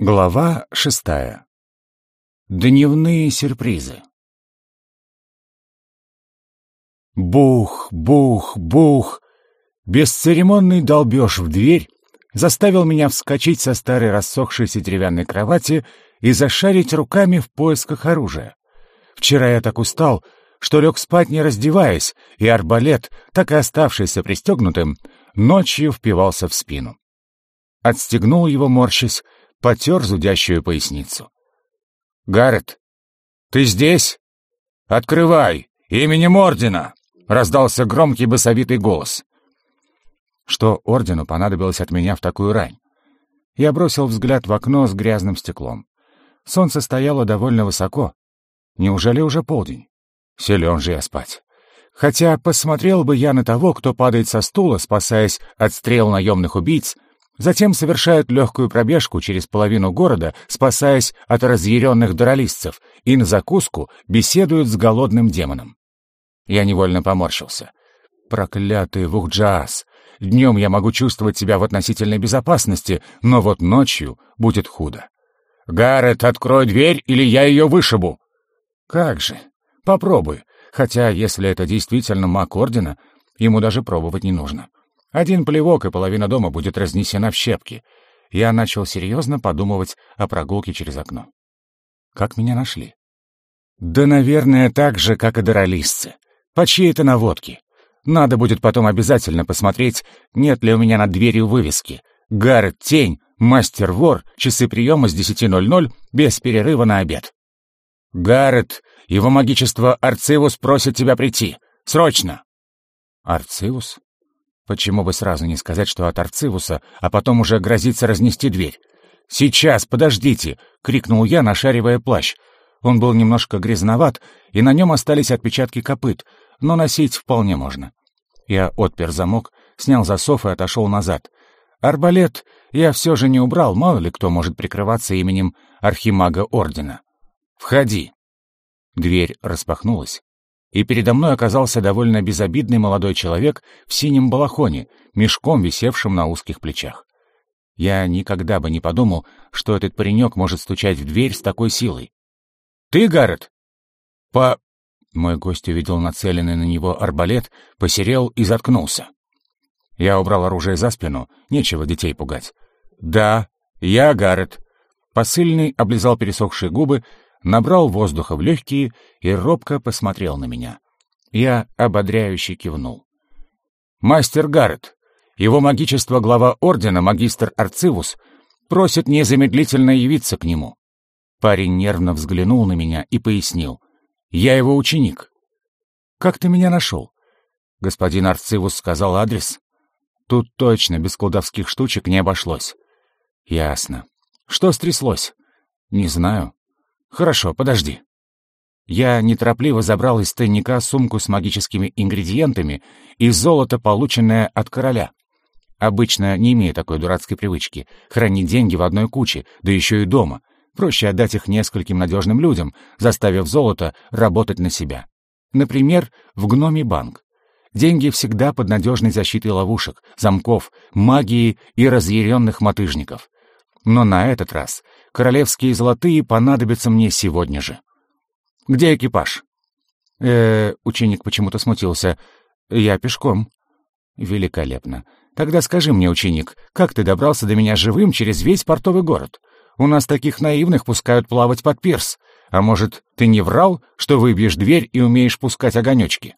Глава шестая. Дневные сюрпризы. Бух, бух, бух. Бесцеремонный долбеж в дверь заставил меня вскочить со старой рассохшейся деревянной кровати и зашарить руками в поисках оружия. Вчера я так устал, что лег спать не раздеваясь, и арбалет, так и оставшийся пристегнутым, ночью впивался в спину. Отстегнул его, морщась, потер зудящую поясницу. «Гаррет, ты здесь? Открывай! Именем Ордена!» — раздался громкий басовитый голос. Что Ордену понадобилось от меня в такую рань? Я бросил взгляд в окно с грязным стеклом. Солнце стояло довольно высоко. Неужели уже полдень? Силен же я спать. Хотя посмотрел бы я на того, кто падает со стула, спасаясь от стрел наемных убийц, Затем совершают легкую пробежку через половину города, спасаясь от разъяренных дуралистцев, и на закуску беседуют с голодным демоном. Я невольно поморщился. Проклятый Вухджаас! Днем я могу чувствовать себя в относительной безопасности, но вот ночью будет худо. «Гаррет, открой дверь, или я ее вышибу!» «Как же! Попробуй. Хотя, если это действительно маг Ордена, ему даже пробовать не нужно. Один плевок, и половина дома будет разнесена в щепки. Я начал серьезно подумывать о прогулке через окно. Как меня нашли? Да, наверное, так же, как и доролистцы. По чьей-то наводке. Надо будет потом обязательно посмотреть, нет ли у меня над дверью вывески. Гаррет Тень, мастер-вор, часы приема с 10.00, без перерыва на обед. Гаррет, его магичество Арцивус просит тебя прийти. Срочно! Арцивус? Почему бы сразу не сказать, что от Арцивуса, а потом уже грозится разнести дверь? «Сейчас, подождите!» — крикнул я, нашаривая плащ. Он был немножко грязноват, и на нем остались отпечатки копыт, но носить вполне можно. Я отпер замок, снял засов и отошел назад. Арбалет я все же не убрал, мало ли кто может прикрываться именем Архимага Ордена. «Входи!» Дверь распахнулась, и передо мной оказался довольно безобидный молодой человек в синем балахоне, мешком, висевшим на узких плечах. Я никогда бы не подумал, что этот паренек может стучать в дверь с такой силой. «Ты, Гаррет?» «По...» Мой гость увидел нацеленный на него арбалет, посерел и заткнулся. Я убрал оружие за спину, нечего детей пугать. «Да, я Гаррет». Посыльный облизал пересохшие губы, набрал воздуха в легкие и робко посмотрел на меня. Я ободряюще кивнул. «Мастер Гаррет, его магичество глава ордена, магистр Арцивус, просит незамедлительно явиться к нему». Парень нервно взглянул на меня и пояснил. «Я его ученик». «Как ты меня нашел?» Господин Арцивус сказал адрес. Тут точно без колдовских штучек не обошлось. «Ясно. Что стряслось?» «Не знаю. «Хорошо, подожди». Я неторопливо забрал из тайника сумку с магическими ингредиентами и золото, полученное от короля. Обычно не имею такой дурацкой привычки — хранить деньги в одной куче, да еще и дома. Проще отдать их нескольким надежным людям, заставив золото работать на себя. Например, в гноме банк. Деньги всегда под надежной защитой ловушек, замков, магии и разъяренных мотыжников. Но на этот раз королевские золотые понадобятся мне сегодня же. Где экипаж? Э, -э ученик почему-то смутился. Я пешком. Великолепно. Тогда скажи мне, ученик, как ты добрался до меня живым через весь портовый город? У нас таких наивных пускают плавать под пирс. А может, ты не врал, что выбьешь дверь и умеешь пускать огонечки?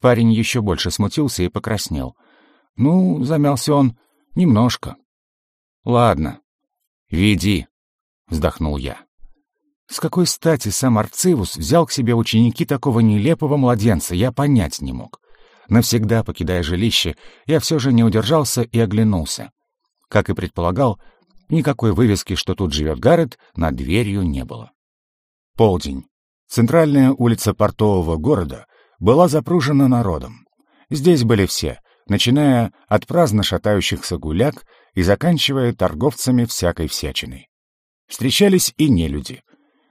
Парень еще больше смутился и покраснел. Ну, замялся он, немножко. Ладно, «Веди», — вздохнул я. С какой стати сам Арцивус взял к себе ученики такого нелепого младенца, я понять не мог. Навсегда покидая жилище, я все же не удержался и оглянулся. Как и предполагал, никакой вывески, что тут живет Гаррет, над дверью не было. Полдень. Центральная улица портового города была запружена народом. Здесь были все, начиная от праздно шатающихся гуляк и заканчивая торговцами всякой всячиной. Встречались и нелюди.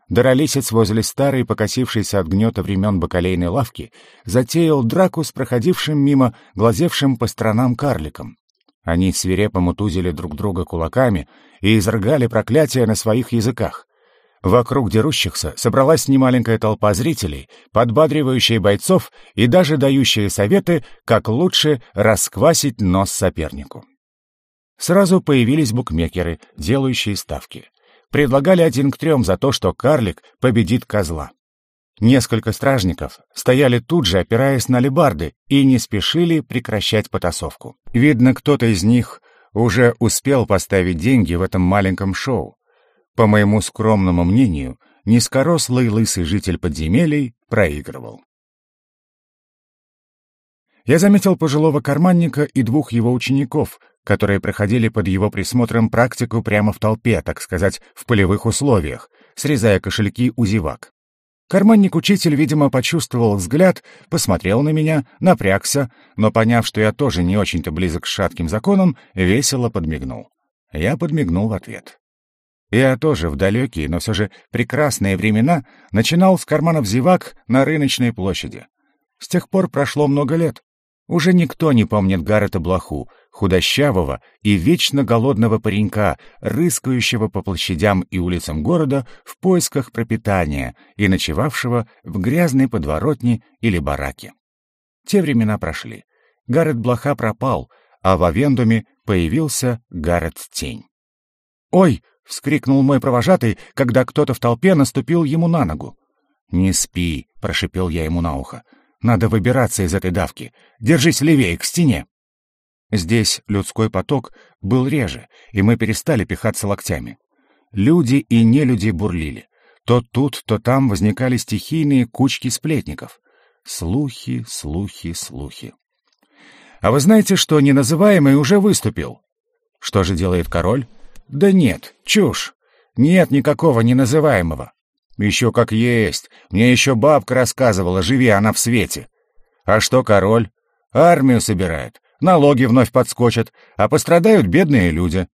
Даролесец возле старой, покосившейся от гнета времен бакалейной лавки, затеял драку с проходившим мимо, глазевшим по сторонам карликом. Они свирепо мутузили друг друга кулаками и изрыгали проклятия на своих языках. Вокруг дерущихся собралась немаленькая толпа зрителей, подбадривающая бойцов и даже дающие советы, как лучше расквасить нос сопернику. Сразу появились букмекеры, делающие ставки. Предлагали один к трем за то, что карлик победит козла. Несколько стражников стояли тут же, опираясь на лебарды, и не спешили прекращать потасовку. Видно, кто-то из них уже успел поставить деньги в этом маленьком шоу. По моему скромному мнению, низкорослый лысый житель подземелий проигрывал. Я заметил пожилого карманника и двух его учеников, которые проходили под его присмотром практику прямо в толпе, так сказать, в полевых условиях, срезая кошельки у зевак. Карманник-учитель, видимо, почувствовал взгляд, посмотрел на меня, напрягся, но, поняв, что я тоже не очень-то близок к шатким законам, весело подмигнул. Я подмигнул в ответ. Я тоже в далекие, но все же прекрасные времена начинал с карманов зевак на рыночной площади. С тех пор прошло много лет. Уже никто не помнит Гаррета Блоху, худощавого и вечно голодного паренька, рыскающего по площадям и улицам города в поисках пропитания и ночевавшего в грязной подворотне или бараке. Те времена прошли. Гаррет Блоха пропал, а в Авендуме появился Гаррет Тень. «Ой!» — вскрикнул мой провожатый, когда кто-то в толпе наступил ему на ногу. «Не спи», — прошипел я ему на ухо. «Надо выбираться из этой давки. Держись левее, к стене». Здесь людской поток был реже, и мы перестали пихаться локтями. Люди и нелюди бурлили. То тут, то там возникали стихийные кучки сплетников. Слухи, слухи, слухи. А вы знаете, что неназываемый уже выступил? Что же делает король? Да нет, чушь. Нет никакого неназываемого. Еще как есть. Мне еще бабка рассказывала, живи она в свете. А что король? Армию собирает. Налоги вновь подскочат, а пострадают бедные люди.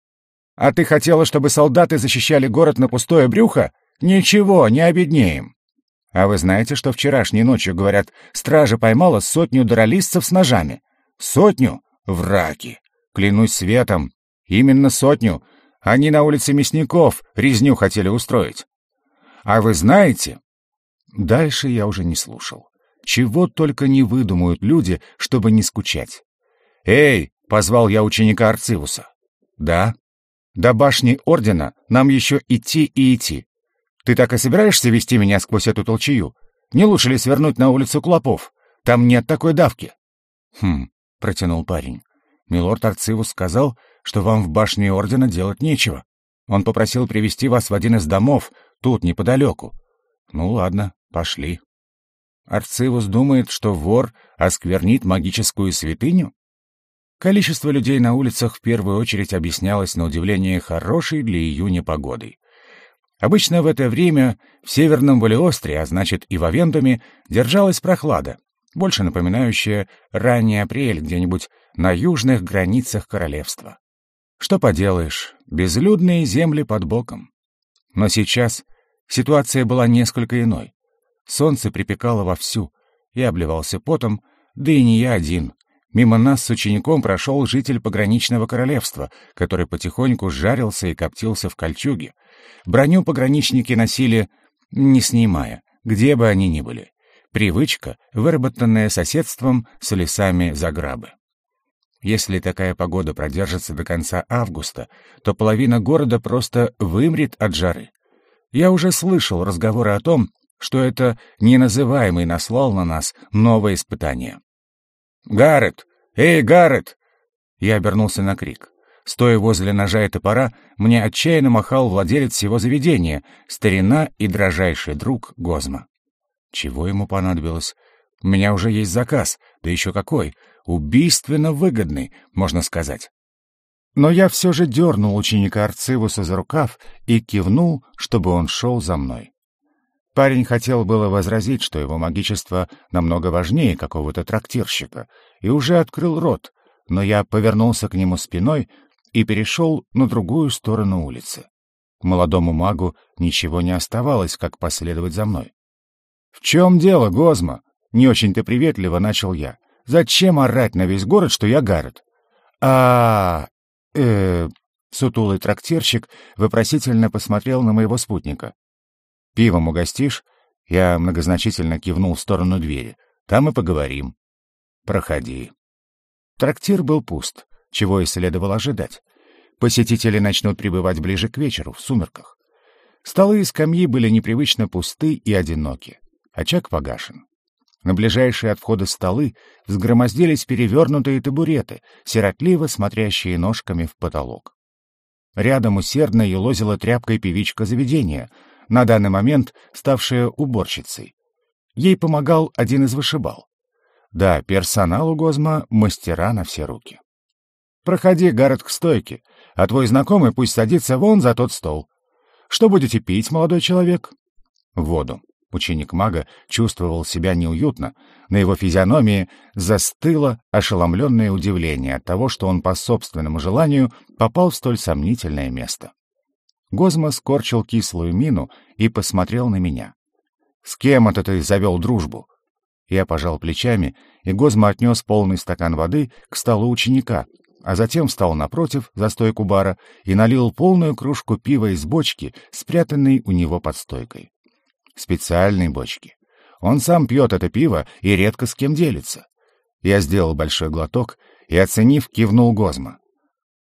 А ты хотела, чтобы солдаты защищали город на пустое брюхо? Ничего, не обеднеем. А вы знаете, что вчерашней ночью, говорят, стража поймала сотню дуралистцев с ножами? Сотню? Враки. Клянусь светом. Именно сотню. Они на улице Мясников резню хотели устроить. А вы знаете... Дальше я уже не слушал. Чего только не выдумают люди, чтобы не скучать. «Эй!» — позвал я ученика Арцивуса. «Да?» «До башни Ордена нам еще идти и идти. Ты так и собираешься вести меня сквозь эту толчью? Не лучше ли свернуть на улицу Клопов? Там нет такой давки». «Хм», — протянул парень. «Милорд Арцивус сказал, что вам в башне ордена делать нечего. Он попросил привести вас в один из домов, тут, неподалеку. Ну ладно, пошли. Арцивус думает, что вор осквернит магическую святыню? Количество людей на улицах в первую очередь объяснялось на удивление хорошей для июня погодой. Обычно в это время в Северном Валиостре, а значит и в Авендуме, держалась прохлада, больше напоминающая ранний апрель где-нибудь на южных границах королевства. Что поделаешь, безлюдные земли под боком. Но сейчас ситуация была несколько иной. Солнце припекало вовсю, я обливался потом, да и не я один. Мимо нас с учеником прошел житель пограничного королевства, который потихоньку жарился и коптился в кольчуге. Броню пограничники носили, не снимая, где бы они ни были. Привычка, выработанная соседством с лесами Заграбы. Если такая погода продержится до конца августа, то половина города просто вымрет от жары. Я уже слышал разговоры о том, что это неназываемый наслал на нас новое испытание. «Гаррет! Эй, Гаррет!» Я обернулся на крик. Стоя возле ножа и топора, мне отчаянно махал владелец всего заведения, старина и дрожайший друг Гозма. Чего ему понадобилось? У меня уже есть заказ, да еще какой — убийственно выгодный, можно сказать. Но я все же дернул ученика Арцивуса за рукав и кивнул, чтобы он шел за мной. Парень хотел было возразить, что его магичество намного важнее какого-то трактирщика, и уже открыл рот, но я повернулся к нему спиной и перешел на другую сторону улицы. Молодому магу ничего не оставалось, как последовать за мной. «В чем дело, Гозма?» — не очень-то приветливо начал я. Зачем орать на весь город, что я Гаррет? а э Сутулый трактирщик вопросительно посмотрел на моего спутника. «Пивом угостишь?» Я многозначительно кивнул в сторону двери. «Там и поговорим». «Проходи». Трактир был пуст, чего и следовало ожидать. Посетители начнут прибывать ближе к вечеру, в сумерках. Столы и скамьи были непривычно пусты и одиноки. Очаг погашен. На ближайшие от входа столы взгромоздились перевернутые табуреты, сиротливо смотрящие ножками в потолок. Рядом усердно елозила тряпкой певичка заведения, на данный момент ставшая уборщицей. Ей помогал один из вышибал. Да, персонал у Гозма — мастера на все руки. «Проходи, Гаррет, к стойке, а твой знакомый пусть садится вон за тот стол. Что будете пить, молодой человек?» «Воду». Ученик мага чувствовал себя неуютно. На его физиономии застыло ошеломленное удивление от того, что он по собственному желанию попал в столь сомнительное место. Гозма скорчил кислую мину и посмотрел на меня. «С кем это ты завел дружбу?» Я пожал плечами, и Гозма отнес полный стакан воды к столу ученика, а затем встал напротив, за стойку бара, и налил полную кружку пива из бочки, спрятанной у него под стойкой. Специальной бочки. Он сам пьет это пиво и редко с кем делится. Я сделал большой глоток и, оценив, кивнул Гозма.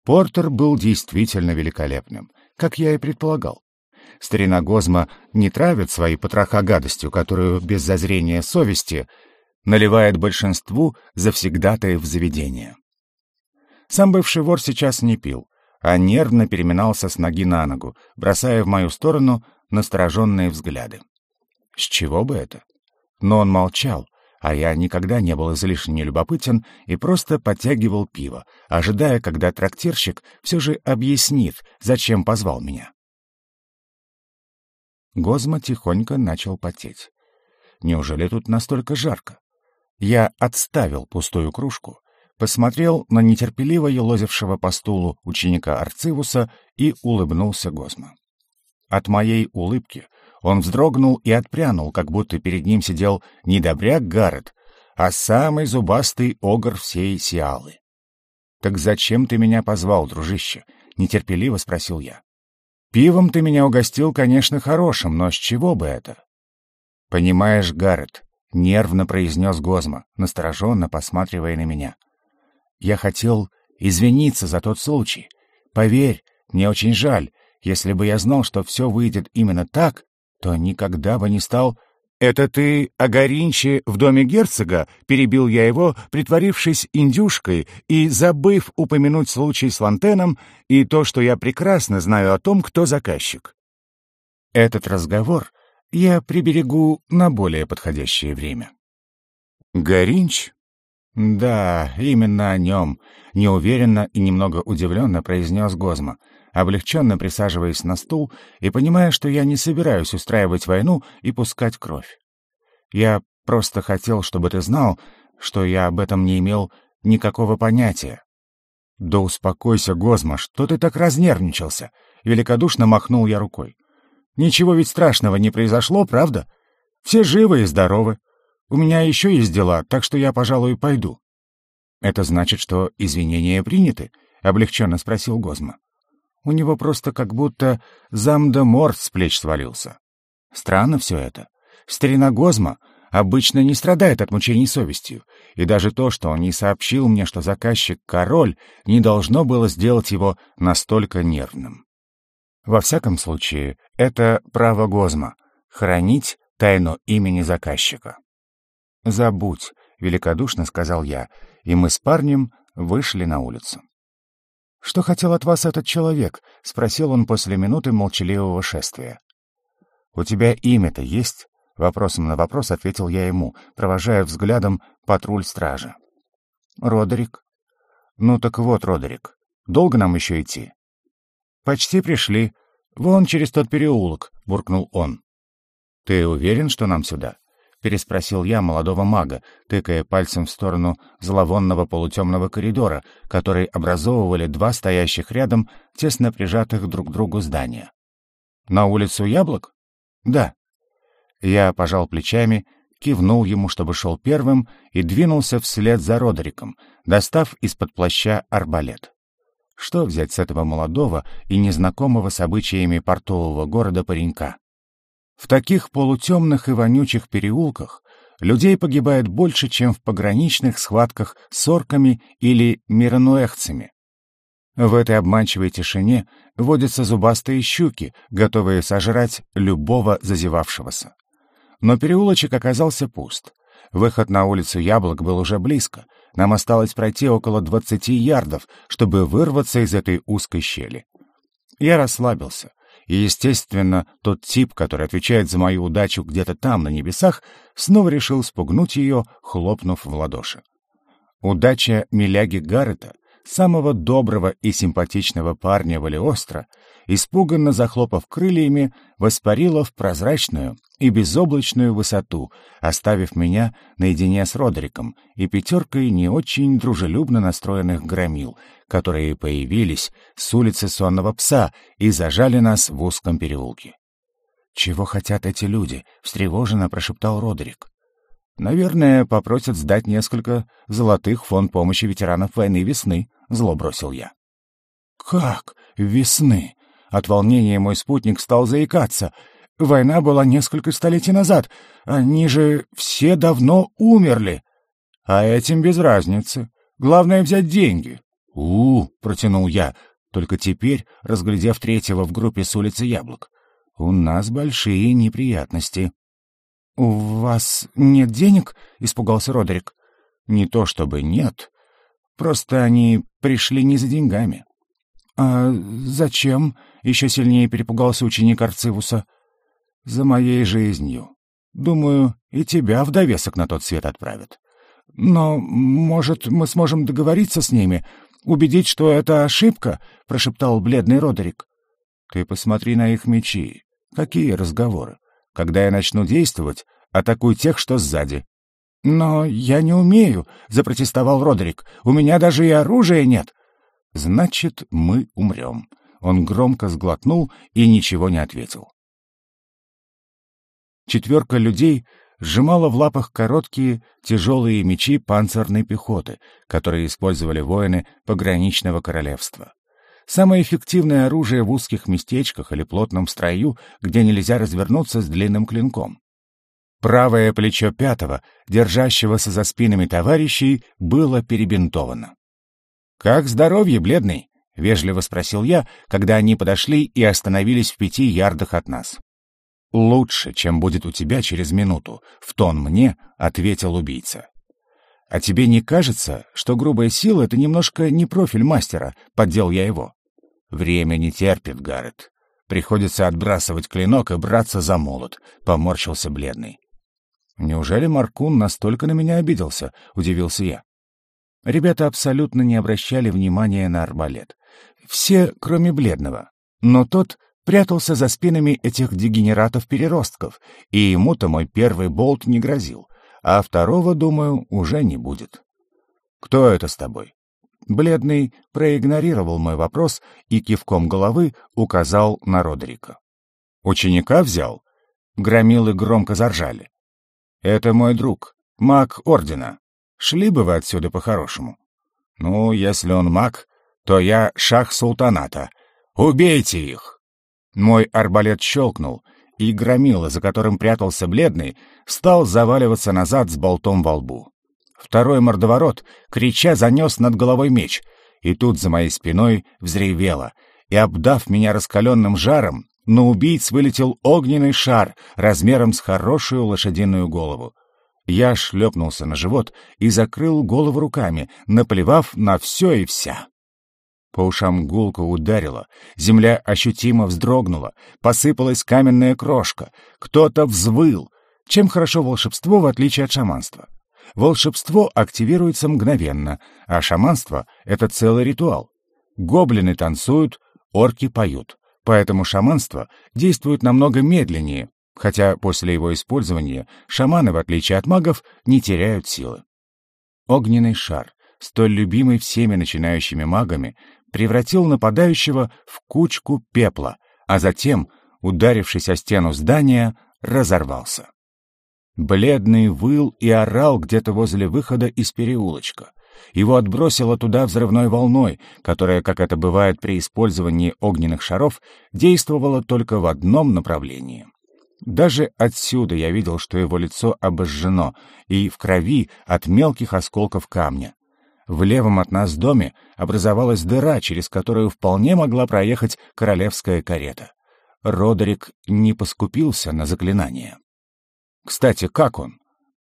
Портер был действительно великолепным, как я и предполагал. Старина Гозма не травит свои потроха гадостью, которую без зазрения совести наливает большинству завсегдатаев заведения. Сам бывший вор сейчас не пил, а нервно переминался с ноги на ногу, бросая в мою сторону настороженные взгляды. С чего бы это? Но он молчал, а я никогда не был излишне любопытен и просто подтягивал пиво, ожидая, когда трактирщик все же объяснит, зачем позвал меня. Гозма тихонько начал потеть. Неужели тут настолько жарко? Я отставил пустую кружку, посмотрел на нетерпеливо елозившего по стулу ученика Арцивуса и улыбнулся Гозма. От моей улыбки он вздрогнул и отпрянул, как будто перед ним сидел не добряк Гаррет, а самый зубастый огр всей Сиалы. «Так зачем ты меня позвал, дружище?» — нетерпеливо спросил я. «Пивом ты меня угостил, конечно, хорошим, но с чего бы это?» «Понимаешь, Гаррет», — нервно произнес Гозма, настороженно посматривая на меня. «Я хотел извиниться за тот случай. Поверь, мне очень жаль. Если бы я знал, что все выйдет именно так, то никогда бы не стал... «Это ты о Горинче в доме герцога?» — перебил я его, притворившись индюшкой и забыв упомянуть случай с Лантеном и то, что я прекрасно знаю о том, кто заказчик. Этот разговор я приберегу на более подходящее время. «Горинч?» «Да, именно о нем», — неуверенно и немного удивленно произнес Гозма — облегченно присаживаясь на стул и понимая, что я не собираюсь устраивать войну и пускать кровь. Я просто хотел, чтобы ты знал, что я об этом не имел никакого понятия. «Да успокойся, Гозма, что ты так разнервничался?» Великодушно махнул я рукой. «Ничего ведь страшного не произошло, правда? Все живы и здоровы. У меня еще есть дела, так что я, пожалуй, пойду». «Это значит, что извинения приняты?» — облегченно спросил Гозма. У него просто как будто замда морд с плеч свалился. Странно все это. Старина Гозма обычно не страдает от мучений совестью, и даже то, что он не сообщил мне, что заказчик — король, не должно было сделать его настолько нервным. Во всяком случае, это право Гозма — хранить тайну имени заказчика. «Забудь», — великодушно сказал я, и мы с парнем вышли на улицу. «Что хотел от вас этот человек?» — спросил он после минуты молчаливого шествия. «У тебя имя-то есть?» — вопросом на вопрос ответил я ему, провожая взглядом патруль стражи. «Родерик». «Ну так вот, Родерик, долго нам еще идти?» «Почти пришли. Вон через тот переулок», — буркнул он. «Ты уверен, что нам сюда?» — переспросил я молодого мага, тыкая пальцем в сторону зловонного полутемного коридора, который образовывали два стоящих рядом, тесно прижатых друг к другу здания. «На улицу Яблок?» «Да». Я пожал плечами кивнул ему, чтобы шел первым, и двинулся вслед за Родериком, достав из-под плаща арбалет. Что взять с этого молодого и незнакомого с обычаями портового города паренька? В таких полутемных и вонючих переулках людей погибает больше, чем в пограничных схватках с орками или миронуэхцами. В этой обманчивой тишине водятся зубастые щуки, готовые сожрать любого зазевавшегося. Но переулочек оказался пуст. Выход на улицу Яблок был уже близко. Нам осталось пройти около двадцати ярдов, чтобы вырваться из этой узкой щели. Я расслабился. И, естественно, тот тип, который отвечает за мою удачу где-то там, на небесах, снова решил спугнуть ее, хлопнув в ладоши. Удача Миляги Гаррета самого доброго и симпатичного парня Валиостро, испуганно захлопав крыльями, воспарила в прозрачную и безоблачную высоту, оставив меня наедине с Родериком и пятеркой не очень дружелюбно настроенных громил, которые появились с улицы Сонного Пса и зажали нас в узком переулке. «Чего хотят эти люди?» — встревоженно прошептал Родерик. «Наверное, попросят сдать несколько золотых фонд помощи ветеранов войны весны», — зло бросил я. «Как весны?» От волнения мой спутник стал заикаться. «Война была несколько столетий назад. Они же все давно умерли. А этим без разницы. Главное — взять деньги». «У-у-у», протянул я, только теперь, разглядев третьего в группе с улицы Яблок. «У нас большие неприятности». «У вас нет денег?» — испугался Родерик. «Не то чтобы нет. Просто они пришли не за деньгами». «А зачем?» — еще сильнее перепугался ученик Арцивуса. «За моей жизнью. Думаю, и тебя в довесок на тот свет отправят. Но, может, мы сможем договориться с ними, убедить, что это ошибка?» — прошептал бледный Родерик. «Ты посмотри на их мечи. Какие разговоры? Когда я начну действовать, атакуй тех, что сзади. «Но я не умею», — запротестовал Родерик. «У меня даже и оружия нет». «Значит, мы умрем». Он громко сглотнул и ничего не ответил. Четверка людей сжимала в лапах короткие, тяжелые мечи панцирной пехоты, которые использовали воины пограничного королевства. Самое эффективное оружие в узких местечках или плотном строю, где нельзя развернуться с длинным клинком. Правое плечо пятого, держащегося за спинами товарищей, было перебинтовано. «Как здоровье, бледный?» — вежливо спросил я, когда они подошли и остановились в пяти ярдах от нас. «Лучше, чем будет у тебя через минуту», — в тон мне ответил убийца. «А тебе не кажется, что грубая сила — это немножко не профиль мастера?» — поддел я его. «Время не терпит, Гаррет. Приходится отбрасывать клинок и браться за молот», — поморщился бледный. «Неужели Маркун настолько на меня обиделся?» — удивился я. Ребята абсолютно не обращали внимания на арбалет. Все, кроме бледного. Но тот прятался за спинами этих дегенератов-переростков, и ему-то мой первый болт не грозил, а второго, думаю, уже не будет. «Кто это с тобой?» Бледный проигнорировал мой вопрос и кивком головы указал на Родрика. «Ученика взял?» Громилы громко заржали. «Это мой друг, маг Ордена. Шли бы вы отсюда по-хорошему». «Ну, если он маг, то я шах султаната. Убейте их!» Мой арбалет щелкнул, и громила, за которым прятался бледный, стал заваливаться назад с болтом во лбу. Второй мордоворот, крича, занес над головой меч, и тут за моей спиной взревело, и, обдав меня раскаленным жаром, на убийц вылетел огненный шар размером с хорошую лошадиную голову. Я шлепнулся на живот и закрыл голову руками, наплевав на все и вся. По ушам гулко ударило, земля ощутимо вздрогнула, посыпалась каменная крошка, кто-то взвыл. Чем хорошо волшебство в отличие от шаманства? Волшебство активируется мгновенно, а шаманство — это целый ритуал. Гоблины танцуют, орки поют. Поэтому шаманство действует намного медленнее, хотя после его использования шаманы, в отличие от магов, не теряют силы. Огненный шар, столь любимый всеми начинающими магами, превратил нападающего в кучку пепла, а затем, ударившись о стену здания, разорвался. Бледный выл и орал где-то возле выхода из переулочка. Его отбросило туда взрывной волной, которая, как это бывает при использовании огненных шаров, действовала только в одном направлении. Даже отсюда я видел, что его лицо обожжено и в крови от мелких осколков камня. В левом от нас доме образовалась дыра, через которую вполне могла проехать королевская карета. Родерик не поскупился на заклинание. Кстати, как он?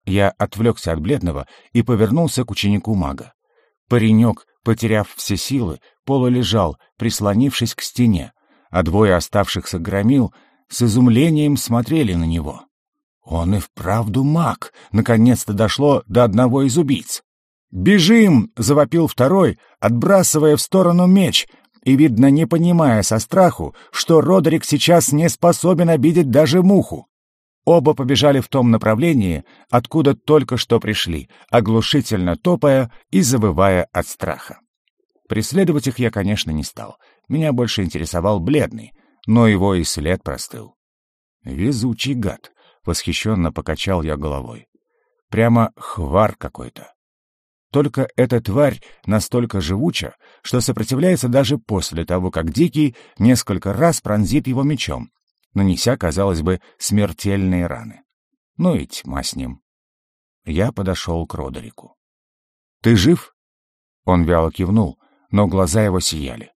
Я отвлекся от бледного и повернулся к ученику мага. Паренек, потеряв все силы, полулежал, прислонившись к стене, а двое оставшихся громил с изумлением смотрели на него. Он и вправду маг. Наконец-то дошло до одного из убийц. «Бежим!» — завопил второй, отбрасывая в сторону меч, и, видно, не понимая со страху, что Родерик сейчас не способен обидеть даже муху. Оба побежали в том направлении, откуда только что пришли, оглушительно топая и завывая от страха. Преследовать их я, конечно, не стал. Меня больше интересовал бледный, но его и след простыл. «Везучий гад!» — восхищенно покачал я головой. «Прямо хвар какой-то. Только эта тварь настолько живуча, что сопротивляется даже после того, как Дикий несколько раз пронзит его мечом, нанеся, казалось бы, смертельные раны. Ну и тьма с ним. Я подошел к Родерику. «Ты жив?» Он вяло кивнул, но глаза его сияли.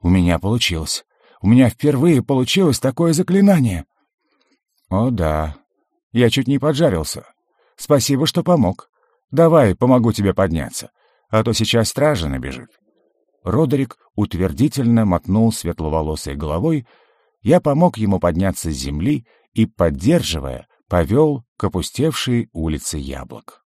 «У меня получилось. У меня впервые получилось такое заклинание!» «О да. Я чуть не поджарился. Спасибо, что помог. Давай, помогу тебе подняться, а то сейчас стража набежит». Родерик утвердительно мотнул светловолосой головой, я помог ему подняться с земли и, поддерживая, повел к опустевшей улице яблок.